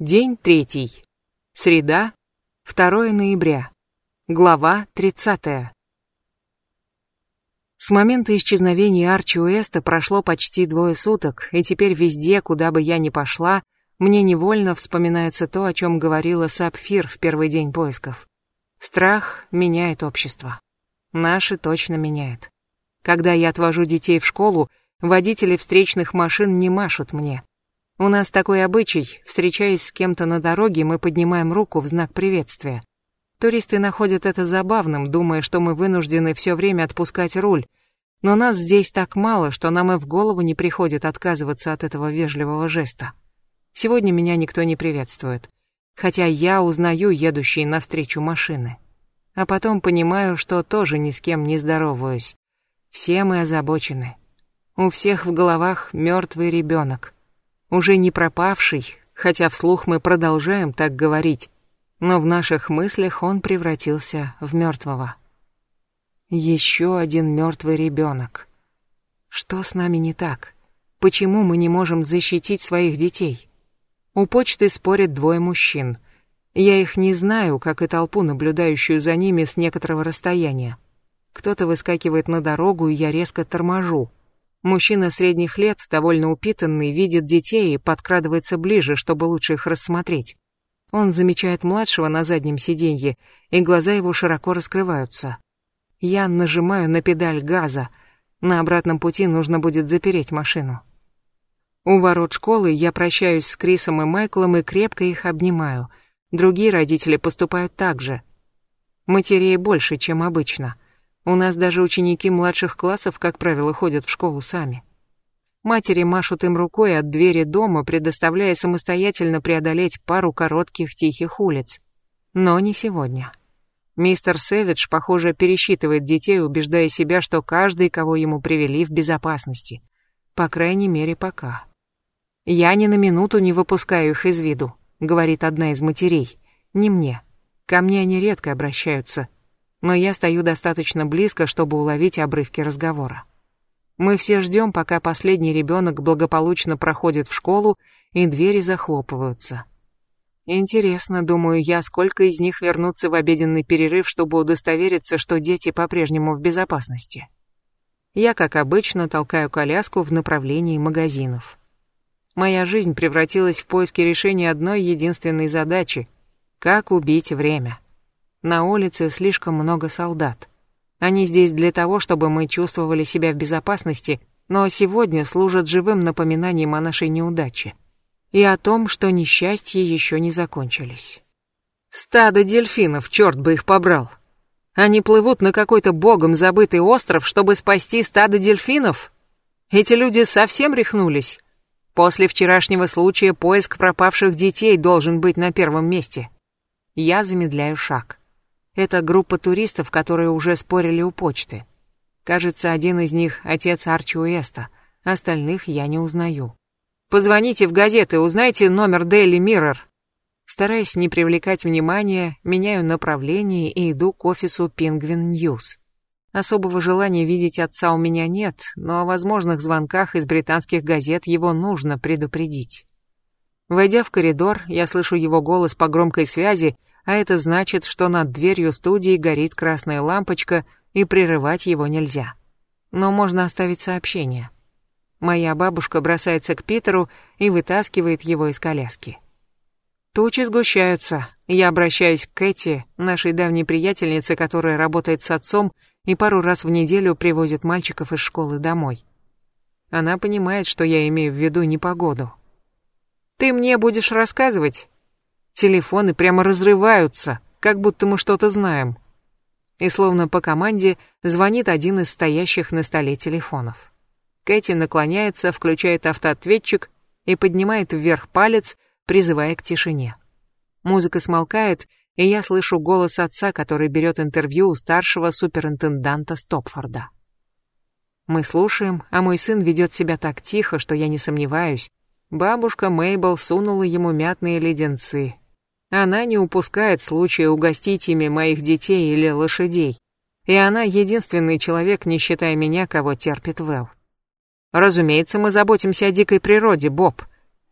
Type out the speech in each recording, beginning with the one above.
День третий. Среда, 2 ноября. Глава 30. С момента исчезновения Арчи Уэста прошло почти двое суток, и теперь везде, куда бы я ни пошла, мне невольно вспоминается то, о чем говорила Сапфир в первый день поисков. Страх меняет общество. Наши точно меняет. Когда я отвожу детей в школу, водители встречных машин не машут мне. У нас такой обычай, встречаясь с кем-то на дороге, мы поднимаем руку в знак приветствия. Туристы находят это забавным, думая, что мы вынуждены все время отпускать руль. Но нас здесь так мало, что нам и в голову не приходит отказываться от этого вежливого жеста. Сегодня меня никто не приветствует, хотя я узнаю едущие навстречу машины. А потом понимаю, что тоже ни с кем не здороваюсь. Все мы озабочены. У всех в головах мертвый ребенок уже не пропавший, хотя вслух мы продолжаем так говорить, но в наших мыслях он превратился в мертвого. Еще один мертвый ребенок. Что с нами не так? Почему мы не можем защитить своих детей? У почты спорят двое мужчин. Я их не знаю, как и толпу, наблюдающую за ними с некоторого расстояния. Кто-то выскакивает на дорогу, и я резко торможу. Мужчина средних лет, довольно упитанный, видит детей и подкрадывается ближе, чтобы лучше их рассмотреть. Он замечает младшего на заднем сиденье, и глаза его широко раскрываются. Я нажимаю на педаль газа. На обратном пути нужно будет запереть машину. У ворот школы я прощаюсь с Крисом и Майклом и крепко их обнимаю. Другие родители поступают так же. Матерей больше, чем обычно — у нас даже ученики младших классов, как правило, ходят в школу сами. Матери машут им рукой от двери дома, предоставляя самостоятельно преодолеть пару коротких тихих улиц. Но не сегодня. Мистер Сэвидж, похоже, пересчитывает детей, убеждая себя, что каждый, кого ему привели, в безопасности. По крайней мере, пока. «Я ни на минуту не выпускаю их из виду», — говорит одна из матерей. «Не мне. Ко мне они редко обращаются, но я стою достаточно близко, чтобы уловить обрывки разговора. Мы все ждем, пока последний ребенок благополучно проходит в школу и двери захлопываются. Интересно, думаю я, сколько из них вернутся в обеденный перерыв, чтобы удостовериться, что дети по-прежнему в безопасности. Я, как обычно, толкаю коляску в направлении магазинов. Моя жизнь превратилась в поиски решения одной единственной задачи — как убить время. На улице слишком много солдат. Они здесь для того, чтобы мы чувствовали себя в безопасности, но сегодня служат живым напоминанием о нашей неудаче и о том, что несчастья еще не закончились. Стадо дельфинов, черт бы их побрал. Они плывут на какой-то богом забытый остров, чтобы спасти стадо дельфинов? Эти люди совсем рехнулись. После вчерашнего случая поиск пропавших детей должен быть на первом месте. Я замедляю шаг. Это группа туристов, которые уже спорили у почты. Кажется, один из них — отец Арчи Уэста, остальных я не узнаю. «Позвоните в газеты, узнайте номер Daily Mirror». Стараясь не привлекать внимания, меняю направление и иду к офису Penguin News. Особого желания видеть отца у меня нет, но о возможных звонках из британских газет его нужно предупредить. Войдя в коридор, я слышу его голос по громкой связи а это значит, что над дверью студии горит красная лампочка, и прерывать его нельзя. Но можно оставить сообщение. Моя бабушка бросается к Питеру и вытаскивает его из коляски. Тучи сгущаются. Я обращаюсь к Кэти, нашей давней приятельнице, которая работает с отцом и пару раз в неделю привозит мальчиков из школы домой. Она понимает, что я имею в виду непогоду. «Ты мне будешь рассказывать?» Телефоны прямо разрываются, как будто мы что-то знаем. И словно по команде звонит один из стоящих на столе телефонов. Кэти наклоняется, включает автоответчик и поднимает вверх палец, призывая к тишине. Музыка смолкает, и я слышу голос отца, который берет интервью у старшего суперинтенданта Стопфорда. Мы слушаем, а мой сын ведет себя так тихо, что я не сомневаюсь. Бабушка Мейбл сунула ему мятные леденцы, она не упускает случая угостить ими моих детей или лошадей. И она единственный человек, не считая меня, кого терпит Вэл. Разумеется, мы заботимся о дикой природе, Боб.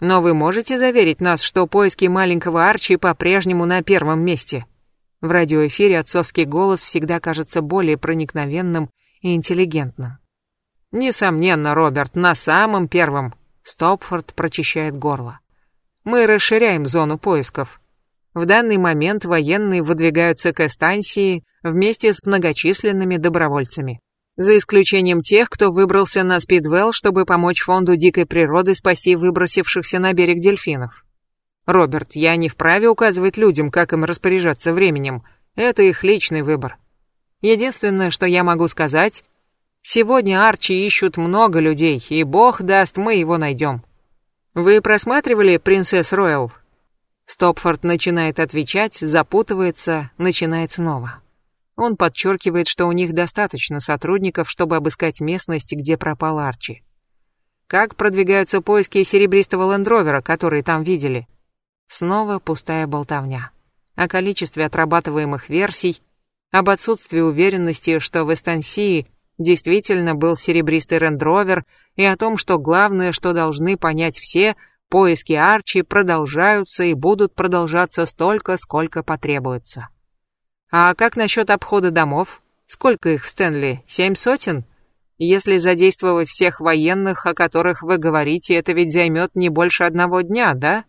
Но вы можете заверить нас, что поиски маленького Арчи по-прежнему на первом месте? В радиоэфире отцовский голос всегда кажется более проникновенным и интеллигентным. Несомненно, Роберт, на самом первом. Стопфорд прочищает горло. Мы расширяем зону поисков. В данный момент военные выдвигаются к Эстанции вместе с многочисленными добровольцами. За исключением тех, кто выбрался на Спидвелл, чтобы помочь фонду дикой природы спасти выбросившихся на берег дельфинов. Роберт, я не вправе указывать людям, как им распоряжаться временем. Это их личный выбор. Единственное, что я могу сказать, сегодня Арчи ищут много людей, и бог даст, мы его найдем. Вы просматривали «Принцесс Роyal»? Стопфорд начинает отвечать, запутывается, начинает снова. Он подчеркивает, что у них достаточно сотрудников, чтобы обыскать местность, где пропал Арчи. Как продвигаются поиски серебристого лендровера, который там видели? Снова пустая болтовня. О количестве отрабатываемых версий, об отсутствии уверенности, что в Эстансии действительно был серебристый лендровер, и о том, что главное, что должны понять все, Поиски Арчи продолжаются и будут продолжаться столько, сколько потребуется. А как насчет обхода домов? Сколько их в Стэнли? Семь сотен? Если задействовать всех военных, о которых вы говорите, это ведь займет не больше одного дня, да?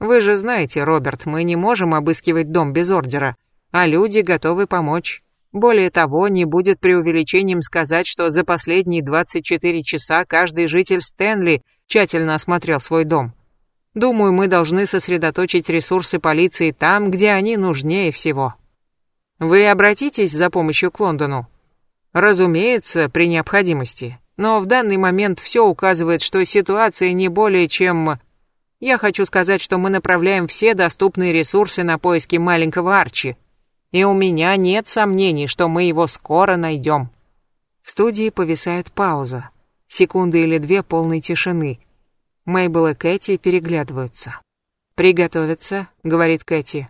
Вы же знаете, Роберт, мы не можем обыскивать дом без ордера, а люди готовы помочь. Более того, не будет преувеличением сказать, что за последние 24 часа каждый житель Стэнли тщательно осмотрел свой дом. Думаю, мы должны сосредоточить ресурсы полиции там, где они нужнее всего. Вы обратитесь за помощью к Лондону? Разумеется, при необходимости. Но в данный момент все указывает, что ситуация не более чем... Я хочу сказать, что мы направляем все доступные ресурсы на поиски маленького Арчи. И у меня нет сомнений, что мы его скоро найдем. В студии повисает пауза секунды или две полной тишины. Мейбл и Кэти переглядываются. «Приготовиться», — говорит Кэти.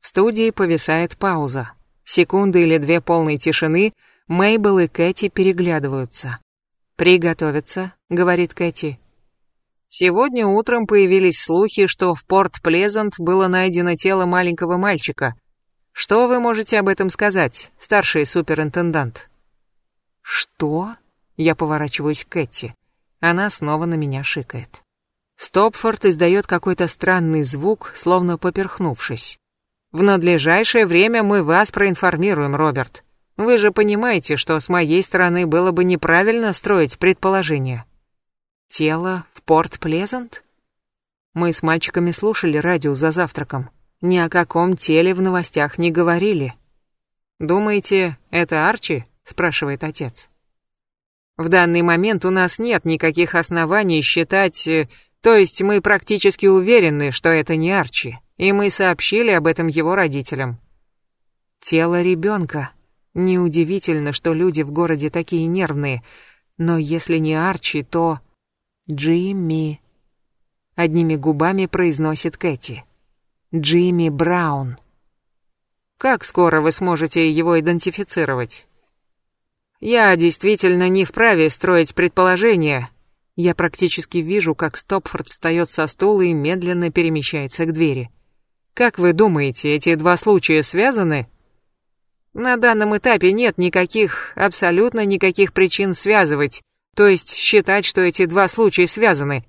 В студии повисает пауза. Секунды или две полной тишины, Мейбл и Кэти переглядываются. «Приготовиться», — говорит Кэти. Сегодня утром появились слухи, что в Порт Плезант было найдено тело маленького мальчика. Что вы можете об этом сказать, старший суперинтендант? Что? Я поворачиваюсь к Кэти. Она снова на меня шикает. Стопфорд издает какой-то странный звук, словно поперхнувшись. «В надлежащее время мы вас проинформируем, Роберт. Вы же понимаете, что с моей стороны было бы неправильно строить предположение». «Тело в Порт Плезант?» Мы с мальчиками слушали радио за завтраком. Ни о каком теле в новостях не говорили. «Думаете, это Арчи?» — спрашивает отец. В данный момент у нас нет никаких оснований считать... Э, то есть мы практически уверены, что это не Арчи, и мы сообщили об этом его родителям. Тело ребенка. Неудивительно, что люди в городе такие нервные. Но если не Арчи, то... Джимми. Одними губами произносит Кэти. Джимми Браун. Как скоро вы сможете его идентифицировать? Я действительно не вправе строить предположения. Я практически вижу, как Стопфорд встает со стула и медленно перемещается к двери. Как вы думаете, эти два случая связаны? На данном этапе нет никаких, абсолютно никаких причин связывать, то есть считать, что эти два случая связаны.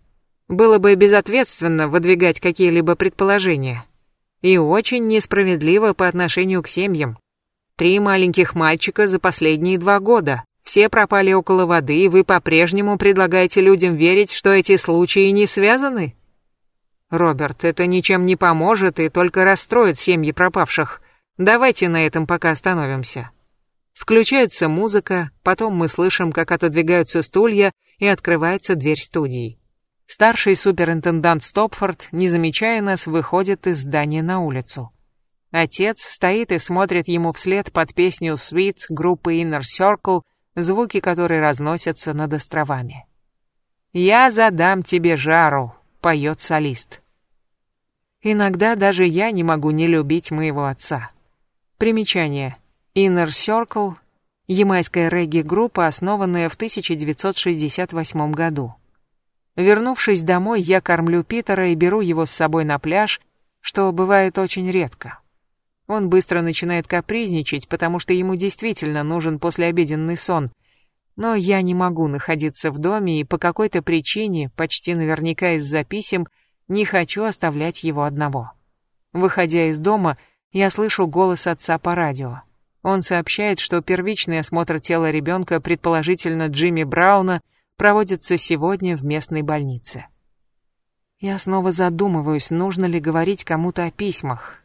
Было бы безответственно выдвигать какие-либо предположения. И очень несправедливо по отношению к семьям. Три маленьких мальчика за последние два года. Все пропали около воды, и вы по-прежнему предлагаете людям верить, что эти случаи не связаны? Роберт, это ничем не поможет и только расстроит семьи пропавших. Давайте на этом пока остановимся. Включается музыка, потом мы слышим, как отодвигаются стулья и открывается дверь студии. Старший суперинтендант Стопфорд, не замечая нас, выходит из здания на улицу. Отец стоит и смотрит ему вслед под песню «Sweet» группы Inner Circle, звуки которой разносятся над островами. «Я задам тебе жару», — поет солист. Иногда даже я не могу не любить моего отца. Примечание. Inner Circle — ямайская регги-группа, основанная в 1968 году. Вернувшись домой, я кормлю Питера и беру его с собой на пляж, что бывает очень редко. Он быстро начинает капризничать, потому что ему действительно нужен послеобеденный сон. Но я не могу находиться в доме и по какой-то причине, почти наверняка из-за писем, не хочу оставлять его одного. Выходя из дома, я слышу голос отца по радио. Он сообщает, что первичный осмотр тела ребенка, предположительно Джимми Брауна, проводится сегодня в местной больнице. Я снова задумываюсь, нужно ли говорить кому-то о письмах.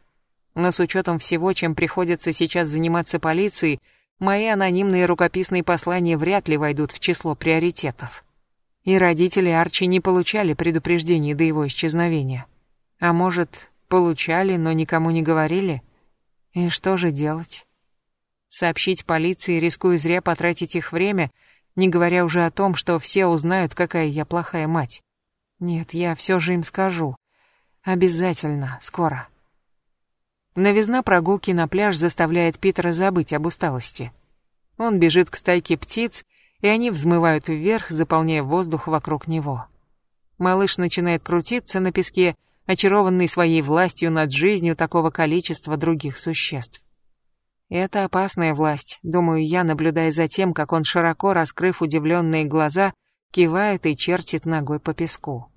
Но с учетом всего, чем приходится сейчас заниматься полицией, мои анонимные рукописные послания вряд ли войдут в число приоритетов. И родители Арчи не получали предупреждений до его исчезновения. А может, получали, но никому не говорили? И что же делать? Сообщить полиции, рискуя зря потратить их время, не говоря уже о том, что все узнают, какая я плохая мать. Нет, я все же им скажу. Обязательно, скоро. Новизна прогулки на пляж заставляет Питера забыть об усталости. Он бежит к стайке птиц, и они взмывают вверх, заполняя воздух вокруг него. Малыш начинает крутиться на песке, очарованный своей властью над жизнью такого количества других существ. Это опасная власть, думаю я, наблюдая за тем, как он, широко раскрыв удивленные глаза, кивает и чертит ногой по песку.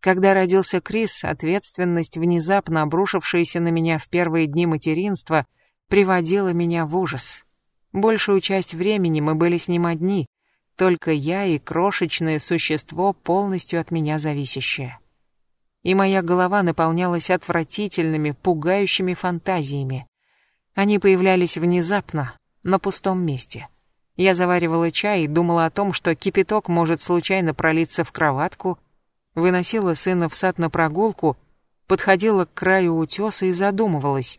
Когда родился Крис, ответственность, внезапно обрушившаяся на меня в первые дни материнства, приводила меня в ужас. Большую часть времени мы были с ним одни, только я и крошечное существо, полностью от меня зависящее. И моя голова наполнялась отвратительными, пугающими фантазиями. Они появлялись внезапно, на пустом месте. Я заваривала чай и думала о том, что кипяток может случайно пролиться в кроватку, выносила сына в сад на прогулку, подходила к краю утеса и задумывалась,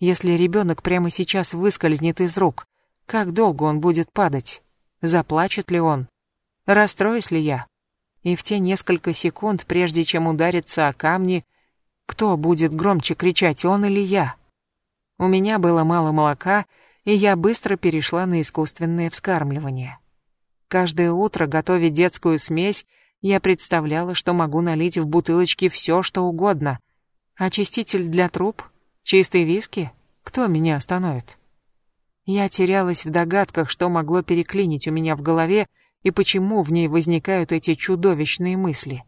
если ребенок прямо сейчас выскользнет из рук, как долго он будет падать? Заплачет ли он? Расстроюсь ли я? И в те несколько секунд, прежде чем удариться о камни, кто будет громче кричать, он или я? У меня было мало молока, и я быстро перешла на искусственное вскармливание. Каждое утро, готовя детскую смесь, я представляла, что могу налить в бутылочки все, что угодно. Очиститель для труб? Чистый виски? Кто меня остановит? Я терялась в догадках, что могло переклинить у меня в голове и почему в ней возникают эти чудовищные мысли.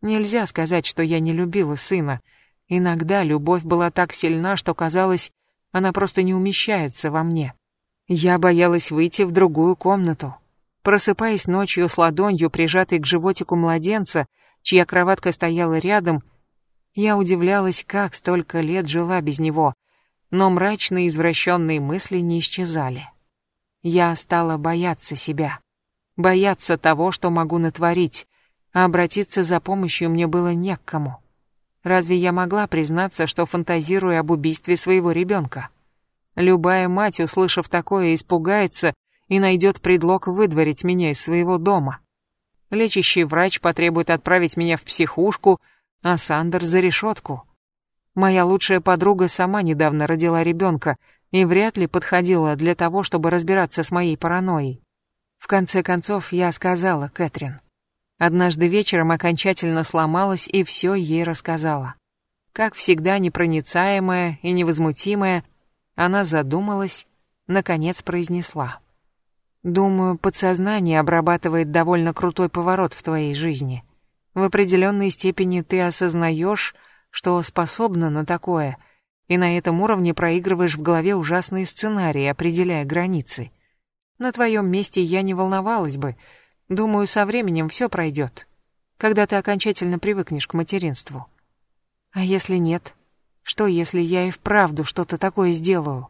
Нельзя сказать, что я не любила сына. Иногда любовь была так сильна, что казалось, она просто не умещается во мне. Я боялась выйти в другую комнату. Просыпаясь ночью с ладонью, прижатой к животику младенца, чья кроватка стояла рядом, я удивлялась, как столько лет жила без него, но мрачные извращенные мысли не исчезали. Я стала бояться себя, бояться того, что могу натворить, а обратиться за помощью мне было не к кому. Разве я могла признаться, что фантазирую об убийстве своего ребенка? Любая мать, услышав такое, испугается и найдет предлог выдворить меня из своего дома. Лечащий врач потребует отправить меня в психушку, а Сандер за решетку. Моя лучшая подруга сама недавно родила ребенка и вряд ли подходила для того, чтобы разбираться с моей паранойей. В конце концов, я сказала Кэтрин. Однажды вечером окончательно сломалась и все ей рассказала. Как всегда непроницаемая и невозмутимая, она задумалась, наконец произнесла. «Думаю, подсознание обрабатывает довольно крутой поворот в твоей жизни. В определенной степени ты осознаешь, что способна на такое, и на этом уровне проигрываешь в голове ужасные сценарии, определяя границы. На твоем месте я не волновалась бы, Думаю, со временем все пройдет, когда ты окончательно привыкнешь к материнству. А если нет? Что, если я и вправду что-то такое сделаю?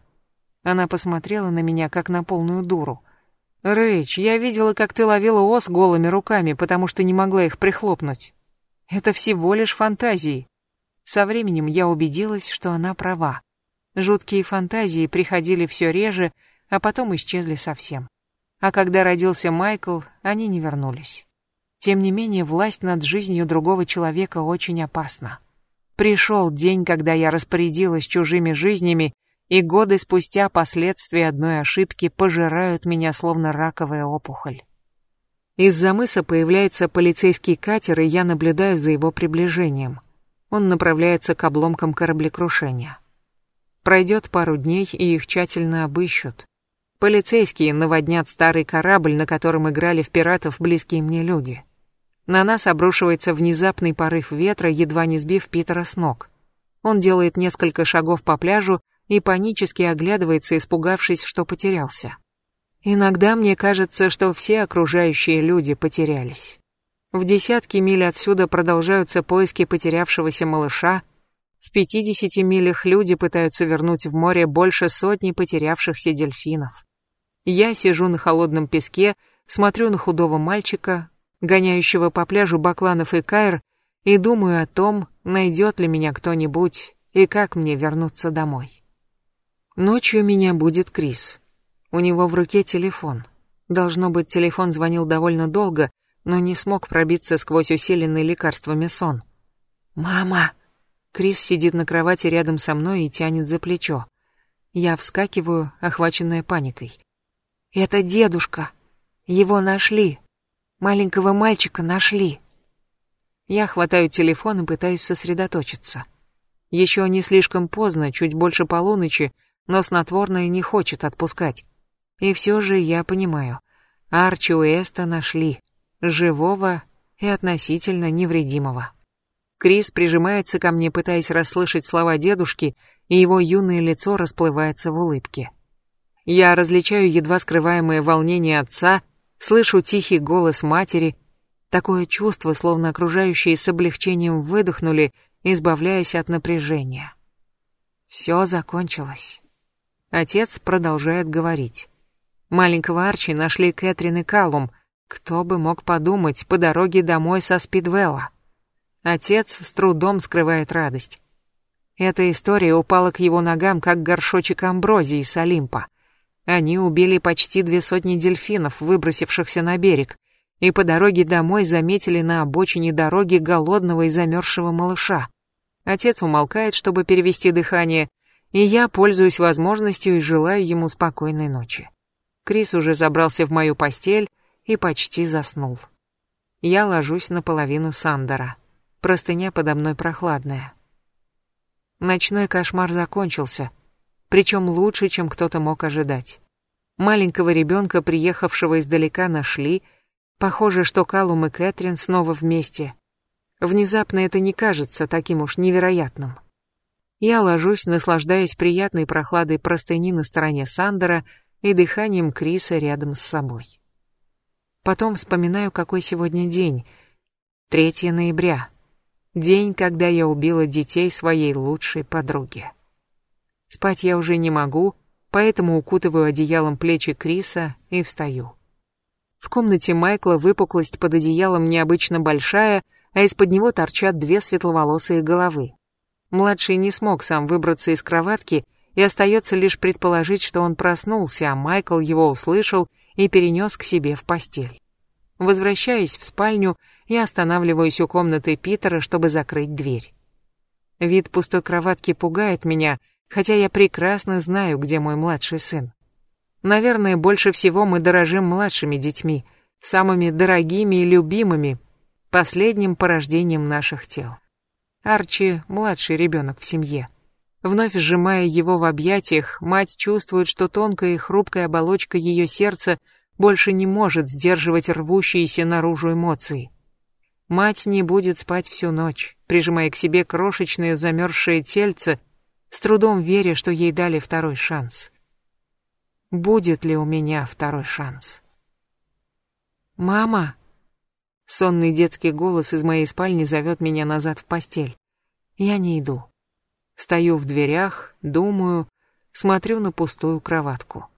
Она посмотрела на меня, как на полную дуру. «Рэйч, я видела, как ты ловила ос голыми руками, потому что не могла их прихлопнуть. Это всего лишь фантазии». Со временем я убедилась, что она права. Жуткие фантазии приходили все реже, а потом исчезли совсем а когда родился Майкл, они не вернулись. Тем не менее, власть над жизнью другого человека очень опасна. Пришел день, когда я распорядилась чужими жизнями, и годы спустя последствия одной ошибки пожирают меня словно раковая опухоль. Из-за мыса появляется полицейский катер, и я наблюдаю за его приближением. Он направляется к обломкам кораблекрушения. Пройдет пару дней, и их тщательно обыщут. Полицейские наводнят старый корабль, на котором играли в пиратов близкие мне люди. На нас обрушивается внезапный порыв ветра, едва не сбив Питера с ног. Он делает несколько шагов по пляжу и панически оглядывается, испугавшись, что потерялся. Иногда мне кажется, что все окружающие люди потерялись. В десятки миль отсюда продолжаются поиски потерявшегося малыша, в 50 милях люди пытаются вернуть в море больше сотни потерявшихся дельфинов. Я сижу на холодном песке, смотрю на худого мальчика, гоняющего по пляжу бакланов и кайр, и думаю о том, найдет ли меня кто-нибудь и как мне вернуться домой. Ночью меня будет Крис. У него в руке телефон. Должно быть, телефон звонил довольно долго, но не смог пробиться сквозь усиленный лекарствами сон. «Мама!» Крис сидит на кровати рядом со мной и тянет за плечо. Я вскакиваю, охваченная паникой. «Это дедушка. Его нашли. Маленького мальчика нашли. Я хватаю телефон и пытаюсь сосредоточиться. Еще не слишком поздно, чуть больше полуночи, но снотворное не хочет отпускать. И все же я понимаю. Арчи Уэста нашли. Живого и относительно невредимого. Крис прижимается ко мне, пытаясь расслышать слова дедушки, и его юное лицо расплывается в улыбке. Я различаю едва скрываемое волнение отца Слышу тихий голос матери, такое чувство, словно окружающие с облегчением выдохнули, избавляясь от напряжения. Все закончилось. Отец продолжает говорить. Маленького Арчи нашли Кэтрин и Калум. Кто бы мог подумать, по дороге домой со Спидвелла. Отец с трудом скрывает радость. Эта история упала к его ногам, как горшочек амброзии с Олимпа. Они убили почти две сотни дельфинов, выбросившихся на берег, и по дороге домой заметили на обочине дороги голодного и замерзшего малыша. Отец умолкает, чтобы перевести дыхание, и я пользуюсь возможностью и желаю ему спокойной ночи. Крис уже забрался в мою постель и почти заснул. Я ложусь наполовину Сандера. Простыня подо мной прохладная. Ночной кошмар закончился — причем лучше, чем кто-то мог ожидать. Маленького ребенка, приехавшего издалека, нашли. Похоже, что Калум и Кэтрин снова вместе. Внезапно это не кажется таким уж невероятным. Я ложусь, наслаждаясь приятной прохладой простыни на стороне Сандера и дыханием Криса рядом с собой. Потом вспоминаю, какой сегодня день. 3 ноября. День, когда я убила детей своей лучшей подруги. Спать я уже не могу, поэтому укутываю одеялом плечи Криса и встаю. В комнате Майкла выпуклость под одеялом необычно большая, а из-под него торчат две светловолосые головы. Младший не смог сам выбраться из кроватки, и остается лишь предположить, что он проснулся, а Майкл его услышал и перенес к себе в постель. Возвращаясь в спальню, я останавливаюсь у комнаты Питера, чтобы закрыть дверь. Вид пустой кроватки пугает меня — хотя я прекрасно знаю, где мой младший сын. Наверное, больше всего мы дорожим младшими детьми, самыми дорогими и любимыми, последним порождением наших тел. Арчи — младший ребенок в семье. Вновь сжимая его в объятиях, мать чувствует, что тонкая и хрупкая оболочка ее сердца больше не может сдерживать рвущиеся наружу эмоции. Мать не будет спать всю ночь, прижимая к себе крошечное замерзшее тельце, с трудом веря, что ей дали второй шанс. Будет ли у меня второй шанс? «Мама!» Сонный детский голос из моей спальни зовет меня назад в постель. Я не иду. Стою в дверях, думаю, смотрю на пустую кроватку.